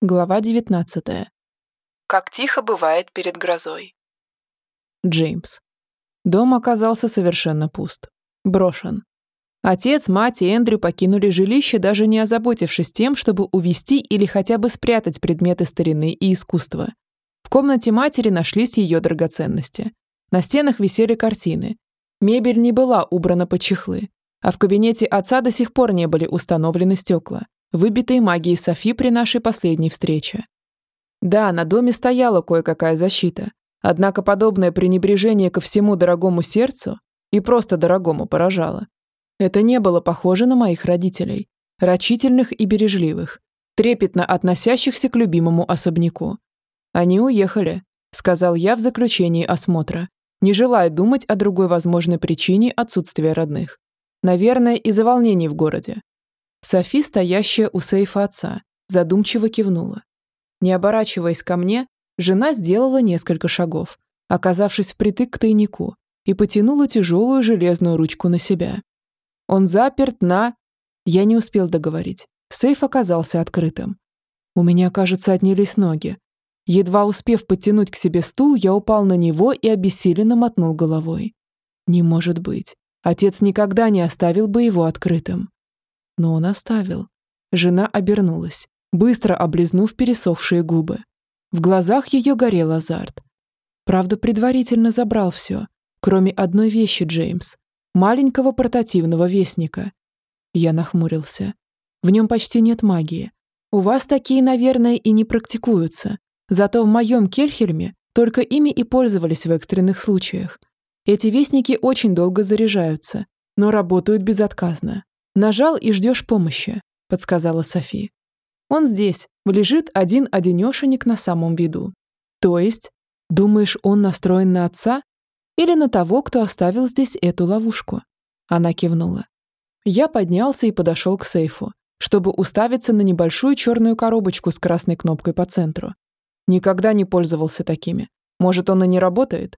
Глава 19. Как тихо бывает перед грозой. Джеймс. Дом оказался совершенно пуст. Брошен. Отец, мать и Эндрю покинули жилище, даже не озаботившись тем, чтобы увести или хотя бы спрятать предметы старины и искусства. В комнате матери нашлись ее драгоценности. На стенах висели картины. Мебель не была убрана под чехлы, а в кабинете отца до сих пор не были установлены стекла, выбитой магией Софи при нашей последней встрече. Да, на доме стояла кое-какая защита, однако подобное пренебрежение ко всему дорогому сердцу и просто дорогому поражало. Это не было похоже на моих родителей, рачительных и бережливых, трепетно относящихся к любимому особняку. Они уехали, сказал я в заключении осмотра, не желая думать о другой возможной причине отсутствия родных. Наверное, из-за волнений в городе. Софи, стоящая у сейфа отца, задумчиво кивнула. Не оборачиваясь ко мне, жена сделала несколько шагов, оказавшись впритык к тайнику, и потянула тяжелую железную ручку на себя. Он заперт на... Я не успел договорить. Сейф оказался открытым. У меня, кажется, отнялись ноги. Едва успев подтянуть к себе стул, я упал на него и обессиленно мотнул головой. Не может быть. Отец никогда не оставил бы его открытым. Но он оставил. Жена обернулась, быстро облизнув пересохшие губы. В глазах ее горел азарт. Правда, предварительно забрал все, кроме одной вещи, Джеймс. Маленького портативного вестника. Я нахмурился. В нем почти нет магии. У вас такие, наверное, и не практикуются. Зато в моем Кельхельме только ими и пользовались в экстренных случаях. Эти вестники очень долго заряжаются, но работают безотказно. «Нажал и ждешь помощи», — подсказала Софи. «Он здесь, лежит один-одинешенек на самом виду. То есть, думаешь, он настроен на отца? Или на того, кто оставил здесь эту ловушку?» Она кивнула. Я поднялся и подошел к сейфу, чтобы уставиться на небольшую черную коробочку с красной кнопкой по центру. Никогда не пользовался такими. Может, он и не работает?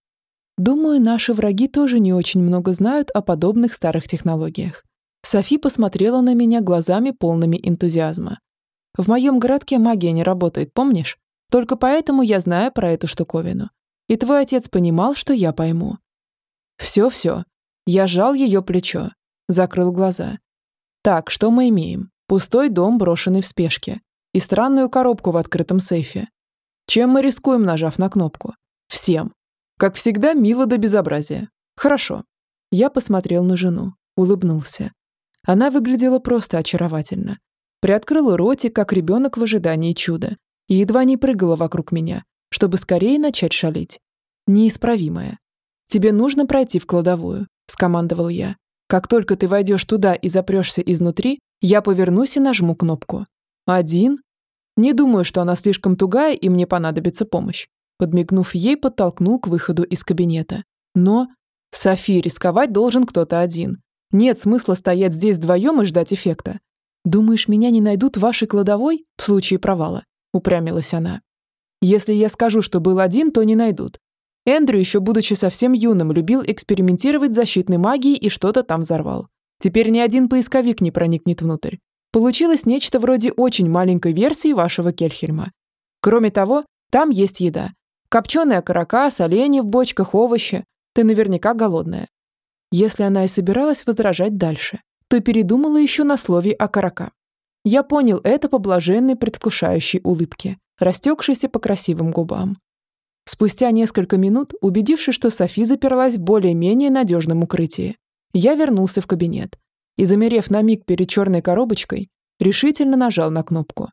Думаю, наши враги тоже не очень много знают о подобных старых технологиях. Софи посмотрела на меня глазами полными энтузиазма. «В моем городке магия не работает, помнишь? Только поэтому я знаю про эту штуковину. И твой отец понимал, что я пойму». «Все-все». Я жал ее плечо, закрыл глаза. «Так, что мы имеем? Пустой дом, брошенный в спешке. И странную коробку в открытом сейфе. Чем мы рискуем, нажав на кнопку? Всем. Как всегда, мило до безобразия. Хорошо». Я посмотрел на жену, улыбнулся. Она выглядела просто очаровательно. Приоткрыла ротик, как ребенок в ожидании чуда, и едва не прыгала вокруг меня, чтобы скорее начать шалить. Неисправимая. «Тебе нужно пройти в кладовую», — скомандовал я. «Как только ты войдешь туда и запрешься изнутри, я повернусь и нажму кнопку. Один? Не думаю, что она слишком тугая и мне понадобится помощь». Подмигнув ей, подтолкнул к выходу из кабинета. Но... Софи, рисковать должен кто-то один. Нет смысла стоять здесь вдвоем и ждать эффекта. Думаешь, меня не найдут в вашей кладовой в случае провала? Упрямилась она. Если я скажу, что был один, то не найдут. Эндрю, еще будучи совсем юным, любил экспериментировать с защитной магией и что-то там взорвал. Теперь ни один поисковик не проникнет внутрь. Получилось нечто вроде очень маленькой версии вашего Кельхельма. Кроме того, там есть еда. Копченая карака, соленья в бочках, овощи. Ты наверняка голодная. Если она и собиралась возражать дальше, то передумала еще на слове о карака. Я понял это по блаженной предвкушающей улыбке, растекшейся по красивым губам. Спустя несколько минут, убедившись, что Софи заперлась в более-менее надежном укрытии, я вернулся в кабинет и, замерев на миг перед черной коробочкой, решительно нажал на кнопку.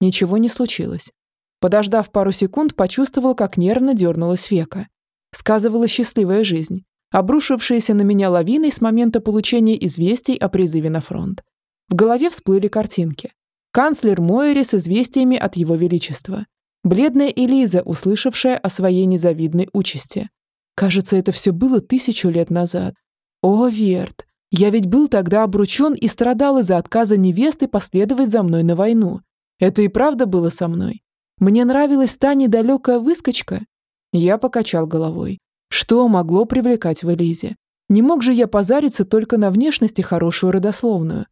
Ничего не случилось. Подождав пару секунд, почувствовал, как нервно дернулась века. Сказывала счастливая жизнь, обрушившиеся на меня лавиной с момента получения известий о призыве на фронт. В голове всплыли картинки. Канцлер Мойери с известиями от его величества. Бледная Элиза, услышавшая о своей незавидной участи. Кажется, это все было тысячу лет назад. О, Верт, я ведь был тогда обручен и страдал из-за отказа невесты последовать за мной на войну. Это и правда было со мной. Мне нравилась та недалекая выскочка. Я покачал головой. Что могло привлекать в Элизе? Не мог же я позариться только на внешности хорошую родословную.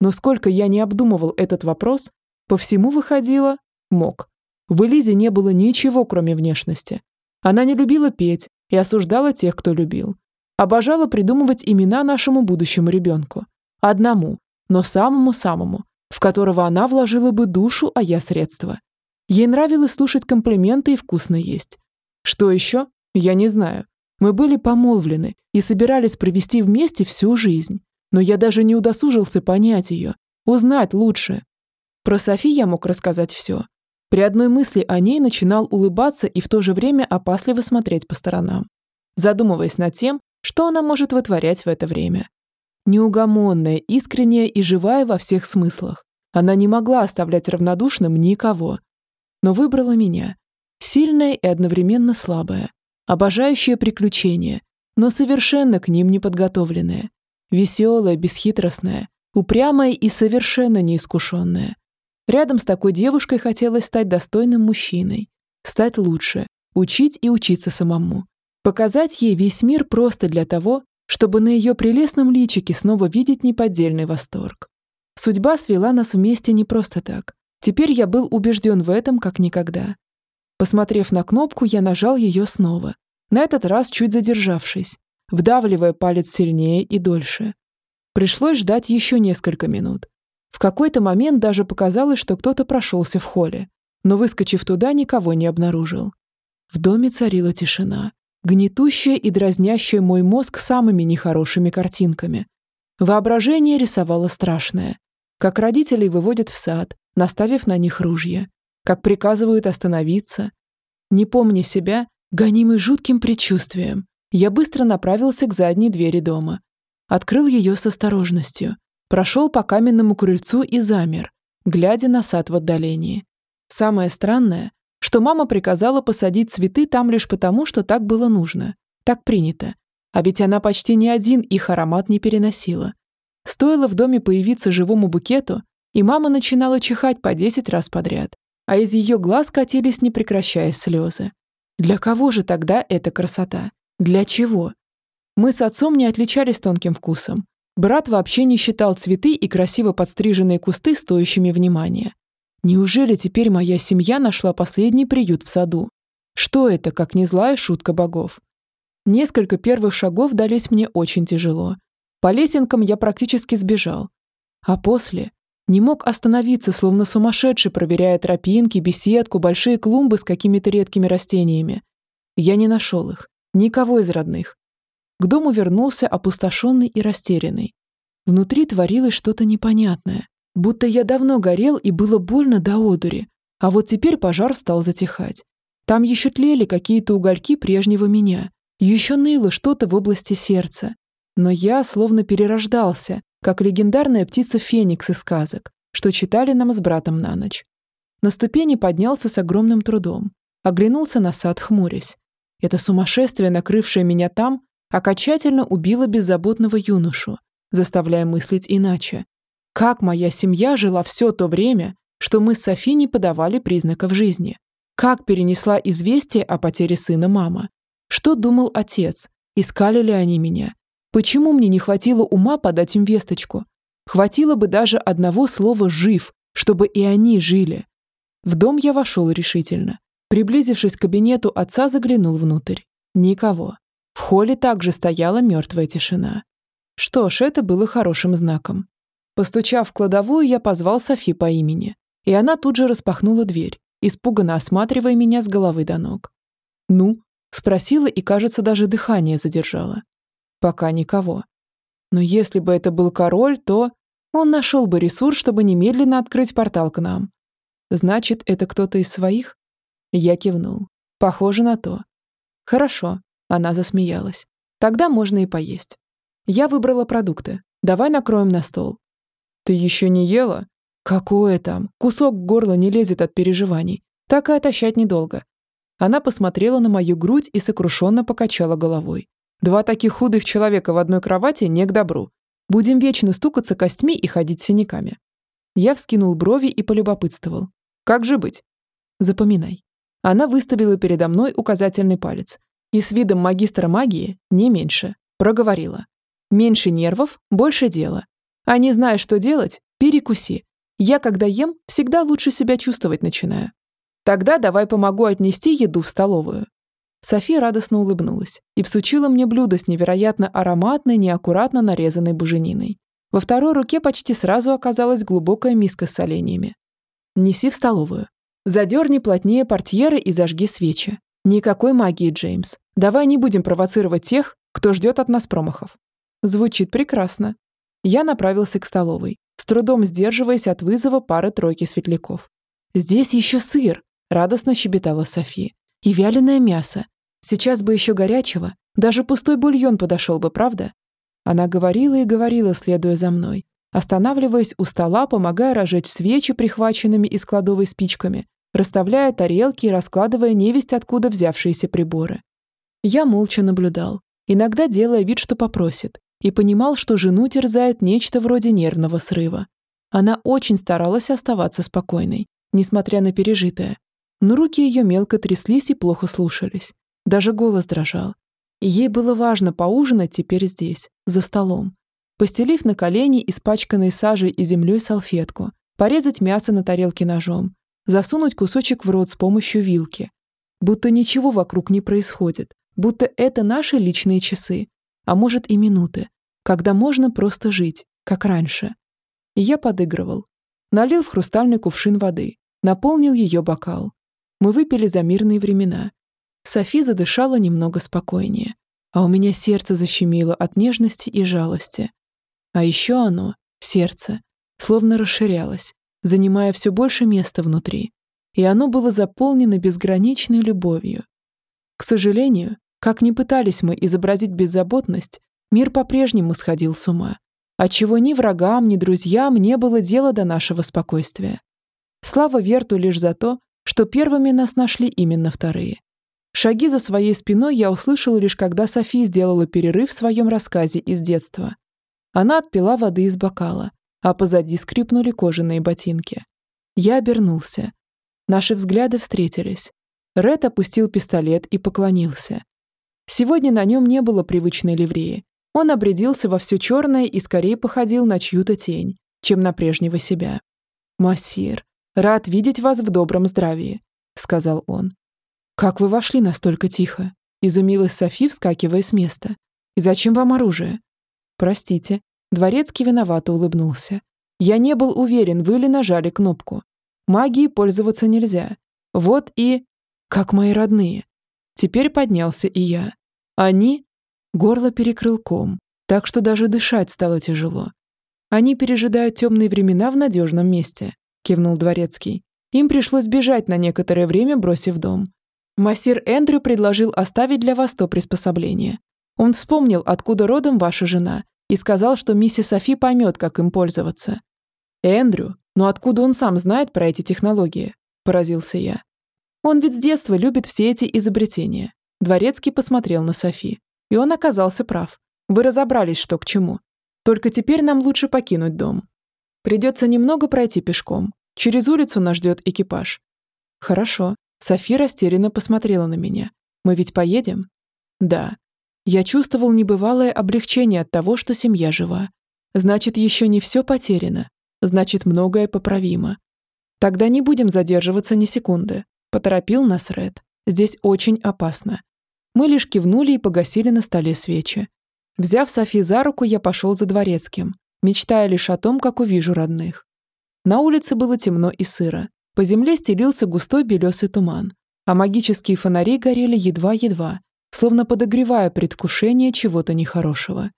Но сколько я не обдумывал этот вопрос, по всему выходило, Мог. В Элизе не было ничего, кроме внешности. Она не любила петь и осуждала тех, кто любил. Обожала придумывать имена нашему будущему ребенку. Одному, но самому-самому, в которого она вложила бы душу, а я средства. Ей нравилось слушать комплименты и вкусно есть. Что еще? Я не знаю. Мы были помолвлены и собирались провести вместе всю жизнь. Но я даже не удосужился понять ее, узнать лучше. Про Софи я мог рассказать все. При одной мысли о ней начинал улыбаться и в то же время опасливо смотреть по сторонам, задумываясь над тем, что она может вытворять в это время. Неугомонная, искренняя и живая во всех смыслах. Она не могла оставлять равнодушным никого. Но выбрала меня. Сильная и одновременно слабая. Обожающая приключения, но совершенно к ним не подготовленная. Веселая, бесхитростная, упрямая и совершенно неискушенная. Рядом с такой девушкой хотелось стать достойным мужчиной, стать лучше, учить и учиться самому. Показать ей весь мир просто для того, чтобы на ее прелестном личике снова видеть неподдельный восторг. Судьба свела нас вместе не просто так. Теперь я был убежден в этом как никогда. Посмотрев на кнопку, я нажал ее снова, на этот раз чуть задержавшись, вдавливая палец сильнее и дольше. Пришлось ждать еще несколько минут, в какой-то момент даже показалось, что кто-то прошелся в холле, но, выскочив туда, никого не обнаружил. В доме царила тишина, гнетущая и дразнящая мой мозг самыми нехорошими картинками. Воображение рисовало страшное. Как родителей выводят в сад, наставив на них ружья. Как приказывают остановиться. Не помня себя, гонимый жутким предчувствием, я быстро направился к задней двери дома. Открыл ее с осторожностью, прошел по каменному крыльцу и замер, глядя на сад в отдалении. Самое странное, что мама приказала посадить цветы там лишь потому, что так было нужно, так принято. А ведь она почти ни один их аромат не переносила. Стоило в доме появиться живому букету, и мама начинала чихать по 10 раз подряд, а из ее глаз катились не прекращая слезы. Для кого же тогда эта красота? Для чего? Мы с отцом не отличались тонким вкусом, Брат вообще не считал цветы и красиво подстриженные кусты стоящими внимания. Неужели теперь моя семья нашла последний приют в саду? Что это, как не злая шутка богов? Несколько первых шагов дались мне очень тяжело. По лесенкам я практически сбежал. А после не мог остановиться, словно сумасшедший, проверяя тропинки, беседку, большие клумбы с какими-то редкими растениями. Я не нашел их, никого из родных. К дому вернулся опустошенный и растерянный. Внутри творилось что-то непонятное, будто я давно горел и было больно до одури, а вот теперь пожар стал затихать. Там еще тлели какие-то угольки прежнего меня, еще ныло что-то в области сердца. Но я словно перерождался, как легендарная птица Феникс из сказок, что читали нам с братом на ночь. На ступени поднялся с огромным трудом, оглянулся на сад, хмурясь. Это сумасшествие, накрывшее меня там, окончательно убила беззаботного юношу, заставляя мыслить иначе. Как моя семья жила все то время, что мы с Софи не подавали признаков жизни? Как перенесла известие о потере сына мама? Что думал отец? Искали ли они меня? Почему мне не хватило ума подать им весточку? Хватило бы даже одного слова «жив», чтобы и они жили. В дом я вошел решительно. Приблизившись к кабинету отца, заглянул внутрь. Никого. В холле также стояла мертвая тишина. Что ж, это было хорошим знаком. Постучав в кладовую, я позвал Софи по имени, и она тут же распахнула дверь, испуганно осматривая меня с головы до ног. «Ну?» – спросила и, кажется, даже дыхание задержала. «Пока никого. Но если бы это был король, то он нашел бы ресурс, чтобы немедленно открыть портал к нам. Значит, это кто-то из своих?» Я кивнул. Похоже на то. «Хорошо. Она засмеялась. Тогда можно и поесть. Я выбрала продукты. Давай накроем на стол. Ты еще не ела? Какое там? Кусок в горло не лезет от переживаний. Так и отощать недолго. Она посмотрела на мою грудь и сокрушенно покачала головой. Два таких худых человека в одной кровати не к добру. Будем вечно стукаться костьми и ходить синяками. Я вскинул брови и полюбопытствовал. Как же быть? Запоминай. Она выставила передо мной указательный палец и с видом магистра магии не меньше, проговорила. Меньше нервов, больше дела. А не зная, что делать, перекуси. Я, когда ем, всегда лучше себя чувствовать начинаю. Тогда давай помогу отнести еду в столовую. София радостно улыбнулась и всучила мне блюдо с невероятно ароматной, неаккуратно нарезанной бужениной. Во второй руке почти сразу оказалась глубокая миска с соленьями. «Неси в столовую. Задерни плотнее портьеры и зажги свечи. Никакой магии, Джеймс. Давай не будем провоцировать тех, кто ждет от нас промахов». Звучит прекрасно. Я направился к столовой, с трудом сдерживаясь от вызова пары-тройки светляков. «Здесь еще сыр!» – радостно щебетала София. «И вяленое мясо. Сейчас бы еще горячего. Даже пустой бульон подошел бы, правда?» Она говорила и говорила, следуя за мной, останавливаясь у стола, помогая разжечь свечи, прихваченными из кладовой спичками, расставляя тарелки и раскладывая невесть откуда взявшиеся приборы. Я молча наблюдал, иногда делая вид, что попросит, и понимал, что жену терзает нечто вроде нервного срыва. Она очень старалась оставаться спокойной, несмотря на пережитое, но руки ее мелко тряслись и плохо слушались. Даже голос дрожал. Ей было важно поужинать теперь здесь, за столом. Постелив на колени испачканной сажей и землей салфетку, порезать мясо на тарелке ножом, засунуть кусочек в рот с помощью вилки. Будто ничего вокруг не происходит, будто это наши личные часы, а может и минуты, когда можно просто жить, как раньше. И я подыгрывал. Налил в хрустальный кувшин воды, наполнил ее бокал. Мы выпили за мирные времена. Софи задышала немного спокойнее, а у меня сердце защемило от нежности и жалости. А еще оно, сердце, словно расширялось, занимая все больше места внутри, и оно было заполнено безграничной любовью. К сожалению, как ни пытались мы изобразить беззаботность, мир по-прежнему сходил с ума, отчего ни врагам, ни друзьям не было дела до нашего спокойствия. Слава Верту лишь за то, что первыми нас нашли именно вторые. Шаги за своей спиной я услышала лишь когда Софи сделала перерыв в своем рассказе из детства. Она отпила воды из бокала, а позади скрипнули кожаные ботинки. Я обернулся. Наши взгляды встретились. Ред опустил пистолет и поклонился. Сегодня на нем не было привычной ливреи. Он обрядился во все черное и скорее походил на чью-то тень, чем на прежнего себя. «Массир, рад видеть вас в добром здравии», — сказал он. «Как вы вошли настолько тихо?» — изумилась Софи, вскакивая с места. «И зачем вам оружие?» «Простите». Дворецкий виновато улыбнулся. «Я не был уверен, вы ли нажали кнопку. Магией пользоваться нельзя. Вот и... Как мои родные». Теперь поднялся и я. Они... Горло перекрыл ком, так что даже дышать стало тяжело. Они пережидают темные времена в надежном месте, кивнул дворецкий. Им пришлось бежать на некоторое время, бросив дом. Массир Эндрю предложил оставить для вас то приспособление. Он вспомнил, откуда родом ваша жена, и сказал, что миссис Софи поймет, как им пользоваться. Эндрю, но откуда он сам знает про эти технологии? Поразился я. Он ведь с детства любит все эти изобретения. Дворецкий посмотрел на Софи. И он оказался прав. Вы разобрались, что к чему. Только теперь нам лучше покинуть дом. Придется немного пройти пешком. Через улицу нас ждет экипаж. Хорошо. Софи растерянно посмотрела на меня. Мы ведь поедем? Да. Я чувствовал небывалое облегчение от того, что семья жива. Значит, еще не все потеряно. Значит, многое поправимо. Тогда не будем задерживаться ни секунды. Поторопил нас Ред. Здесь очень опасно. Мы лишь кивнули и погасили на столе свечи. Взяв Софи за руку, я пошел за дворецким, мечтая лишь о том, как увижу родных. На улице было темно и сыро. По земле стелился густой белесый туман, а магические фонари горели едва-едва, словно подогревая предвкушение чего-то нехорошего.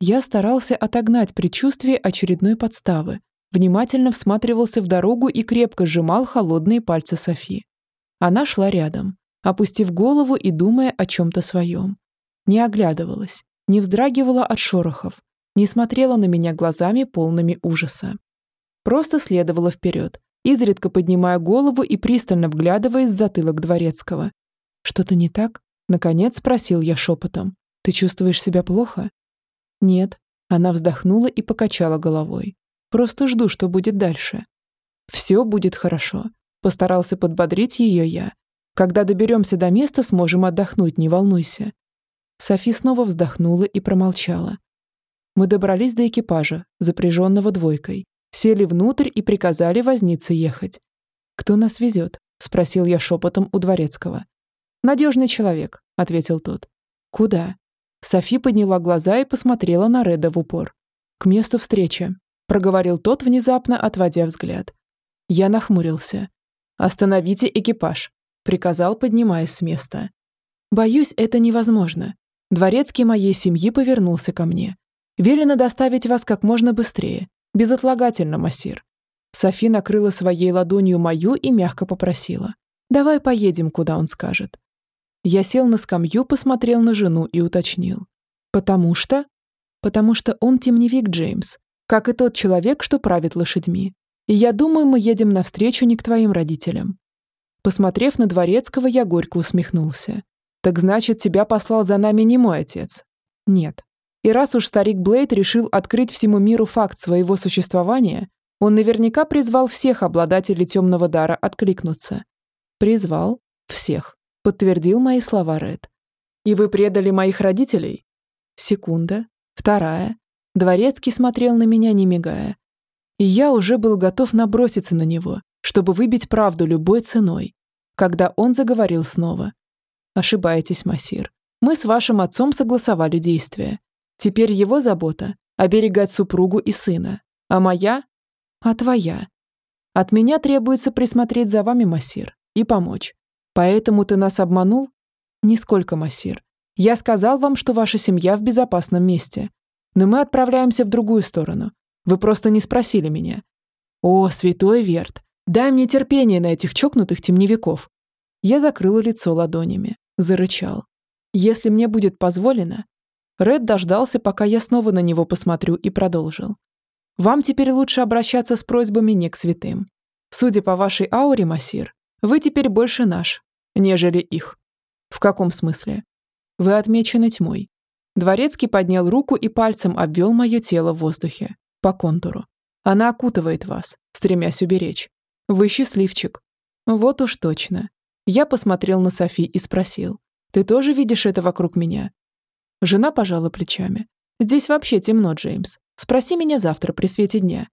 Я старался отогнать предчувствие очередной подставы, внимательно всматривался в дорогу и крепко сжимал холодные пальцы Софи. Она шла рядом, опустив голову и думая о чем-то своем. Не оглядывалась, не вздрагивала от шорохов, не смотрела на меня глазами полными ужаса. Просто следовала вперед, изредка поднимая голову и пристально вглядываясь в затылок дворецкого. «Что-то не так?» — наконец спросил я шепотом. «Ты чувствуешь себя плохо?» «Нет». Она вздохнула и покачала головой. «Просто жду, что будет дальше». «Все будет хорошо», — постарался подбодрить ее я, когда доберемся до места, сможем отдохнуть, не волнуйся». Софи снова вздохнула и промолчала. Мы добрались до экипажа, запряженного двойкой, сели внутрь и приказали вознице ехать. «Кто нас везет?» – спросил я шепотом у дворецкого. «Надежный человек», — ответил тот. «Куда?» Софи подняла глаза и посмотрела на Реда в упор. «К месту встречи», — проговорил тот, внезапно отводя взгляд. Я нахмурился. «Остановите экипаж», — приказал, поднимаясь с места. «Боюсь, это невозможно. Дворецкий моей семьи повернулся ко мне. Велено доставить вас как можно быстрее, безотлагательно, массир». Софи накрыла своей ладонью мою и мягко попросила. «Давай поедем, куда он скажет». Я сел на скамью, посмотрел на жену и уточнил. «Потому что?» «Потому что он темневик, Джеймс, как и тот человек, что правит лошадьми. И я думаю, мы едем навстречу не к твоим родителям». Посмотрев на Дворецкого, я горько усмехнулся. «Так значит, тебя послал за нами не мой отец?» «Нет. И раз уж старик Блейд решил открыть всему миру факт своего существования, он наверняка призвал всех обладателей темного дара откликнуться. Призвал всех подтвердил мои слова Ред. «И вы предали моих родителей?» Секунда, вторая. Дворецкий смотрел на меня, не мигая. И я уже был готов наброситься на него, чтобы выбить правду любой ценой, когда он заговорил снова. «Ошибаетесь, Масир. Мы с вашим отцом согласовали действия. Теперь его забота – оберегать супругу и сына, а моя – а твоя. От меня требуется присмотреть за вами, Масир, и помочь. Поэтому ты нас обманул? Нисколько, массир. Я сказал вам, что ваша семья в безопасном месте. Но мы отправляемся в другую сторону. Вы просто не спросили меня. О, святой Верт, дай мне терпение на этих чокнутых темневиков. Я закрыла лицо ладонями, зарычал. Если мне будет позволено... Ред дождался, пока я снова на него посмотрю, и продолжил. Вам теперь лучше обращаться с просьбами не к святым. Судя по вашей ауре, Масир, вы теперь больше наш, нежели их. В каком смысле? Вы отмечены тьмой. Дворецкий поднял руку и пальцем обвел мое тело в воздухе, по контуру. Она окутывает вас, стремясь уберечь. Вы счастливчик. Вот уж точно. Я посмотрел на Софи и спросил. Ты тоже видишь это вокруг меня? Жена пожала плечами. Здесь вообще темно, Джеймс. Спроси меня завтра при свете дня.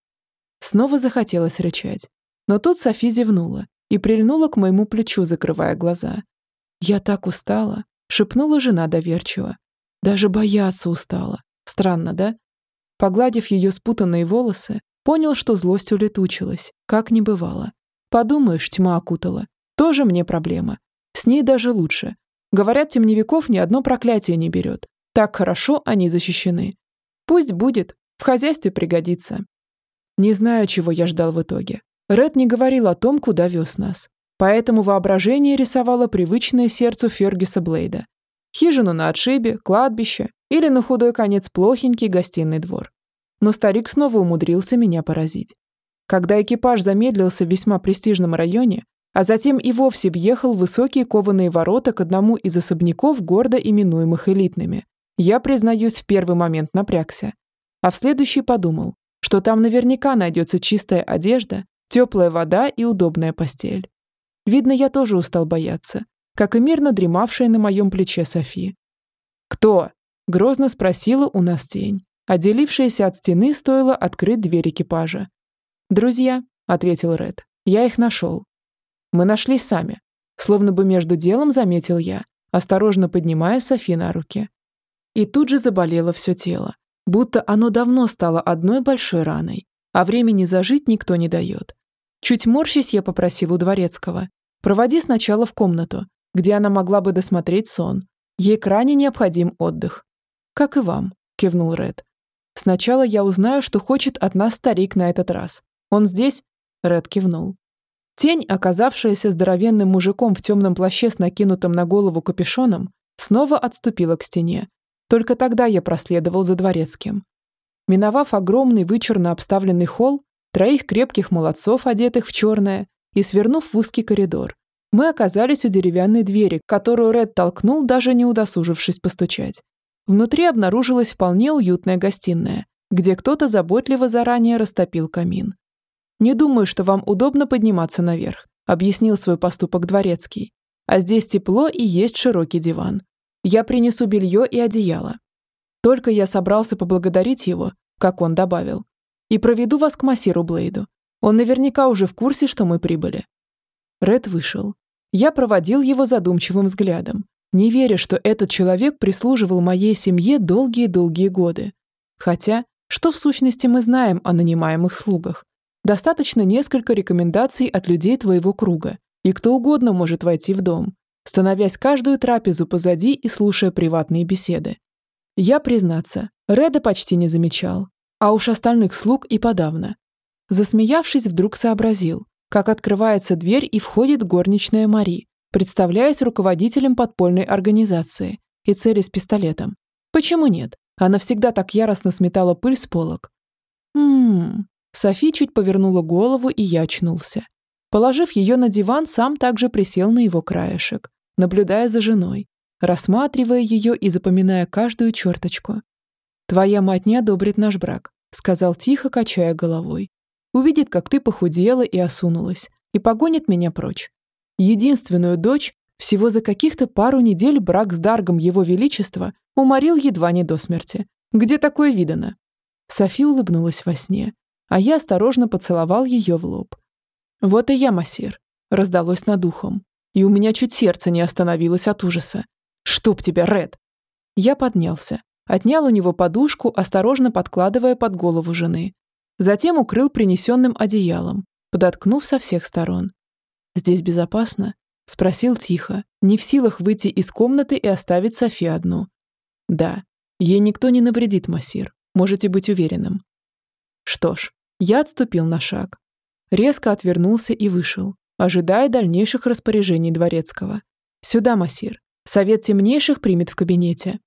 Снова захотелось рычать. Но тут Софи зевнула и прильнула к моему плечу, закрывая глаза. «Я так устала», — шепнула жена доверчиво. «Даже бояться устала. Странно, да?» Погладив ее спутанные волосы, понял, что злость улетучилась, как не бывало. Подумаешь, тьма окутала. Тоже мне проблема. С ней даже лучше. Говорят, темневиков ни одно проклятие не берет. Так хорошо они защищены. Пусть будет, в хозяйстве пригодится. Не знаю, чего я ждал в итоге. Ред не говорил о том, куда вез нас. Поэтому воображение рисовало привычное сердцу Фергюса Блейда. Хижину на отшибе, кладбище или на худой конец плохенький гостиный двор. Но старик снова умудрился меня поразить. Когда экипаж замедлился в весьма престижном районе, а затем и вовсе въехал в высокие кованые ворота к одному из особняков, гордо именуемых элитными, я, признаюсь, в первый момент напрягся. А в следующий подумал, что там наверняка найдется чистая одежда теплая вода и удобная постель. Видно, я тоже устал бояться, как и мирно дремавшая на моем плече Софи. «Кто?» – грозно спросила у нас тень. Отделившаяся от стены стоило открыть дверь экипажа. «Друзья», – ответил Ред, – «я их нашел». «Мы нашлись сами», – словно бы между делом заметил я, осторожно поднимая Софи на руки. И тут же заболело все тело, будто оно давно стало одной большой раной, а времени зажить никто не дает. Чуть морщись, я попросил у Дворецкого. Проводи сначала в комнату, где она могла бы досмотреть сон. Ей крайне необходим отдых. Как и вам, кивнул Ред. Сначала я узнаю, что хочет от нас старик на этот раз. Он здесь? Ред кивнул. Тень, оказавшаяся здоровенным мужиком в темном плаще с накинутым на голову капюшоном, снова отступила к стене. Только тогда я проследовал за дворецким. Миновав огромный вычурно обставленный холл, троих крепких молодцов, одетых в черное, и свернув в узкий коридор, мы оказались у деревянной двери, которую Ред толкнул, даже не удосужившись постучать. Внутри обнаружилась вполне уютная гостиная, где кто-то заботливо заранее растопил камин. «Не думаю, что вам удобно подниматься наверх», объяснил свой поступок дворецкий. «А здесь тепло и есть широкий диван. Я принесу белье и одеяло». Только я собрался поблагодарить его, как он добавил и проведу вас к массиру Блейду. Он наверняка уже в курсе, что мы прибыли. Ред вышел. Я проводил его задумчивым взглядом, не веря, что этот человек прислуживал моей семье долгие-долгие годы. Хотя, что в сущности мы знаем о нанимаемых слугах? Достаточно несколько рекомендаций от людей твоего круга, и кто угодно может войти в дом, становясь каждую трапезу позади и слушая приватные беседы. Я, признаться, Реда почти не замечал, а уж остальных слуг и подавно. Засмеявшись, вдруг сообразил, как открывается дверь и входит горничная Мари, представляясь руководителем подпольной организации и цели с пистолетом. Почему нет? Она всегда так яростно сметала пыль с полок. Ммм. Софи чуть повернула голову, и я очнулся. Положив ее на диван, сам также присел на его краешек, наблюдая за женой, рассматривая ее и запоминая каждую черточку. «Твоя мать не одобрит наш брак», — сказал тихо, качая головой. «Увидит, как ты похудела и осунулась, и погонит меня прочь единственную дочь, всего за каких-то пару недель брак с Даргом Его Величества уморил едва не до смерти. Где такое видано? Софи улыбнулась во сне, а я осторожно поцеловал ее в лоб. «Вот и я, Масир», — раздалось над ухом, и у меня чуть сердце не остановилось от ужаса. «Чтоб тебя, Ред!» Я поднялся, отнял у него подушку, осторожно подкладывая под голову жены. Затем укрыл принесенным одеялом, подоткнув со всех сторон. «Здесь безопасно?» — спросил тихо, не в силах выйти из комнаты и оставить Софи одну. «Да, ей никто не навредит, Масир, можете быть уверенным». Что ж, я отступил на шаг. Резко отвернулся и вышел, ожидая дальнейших распоряжений дворецкого. «Сюда, Масир. Совет темнейших примет в кабинете».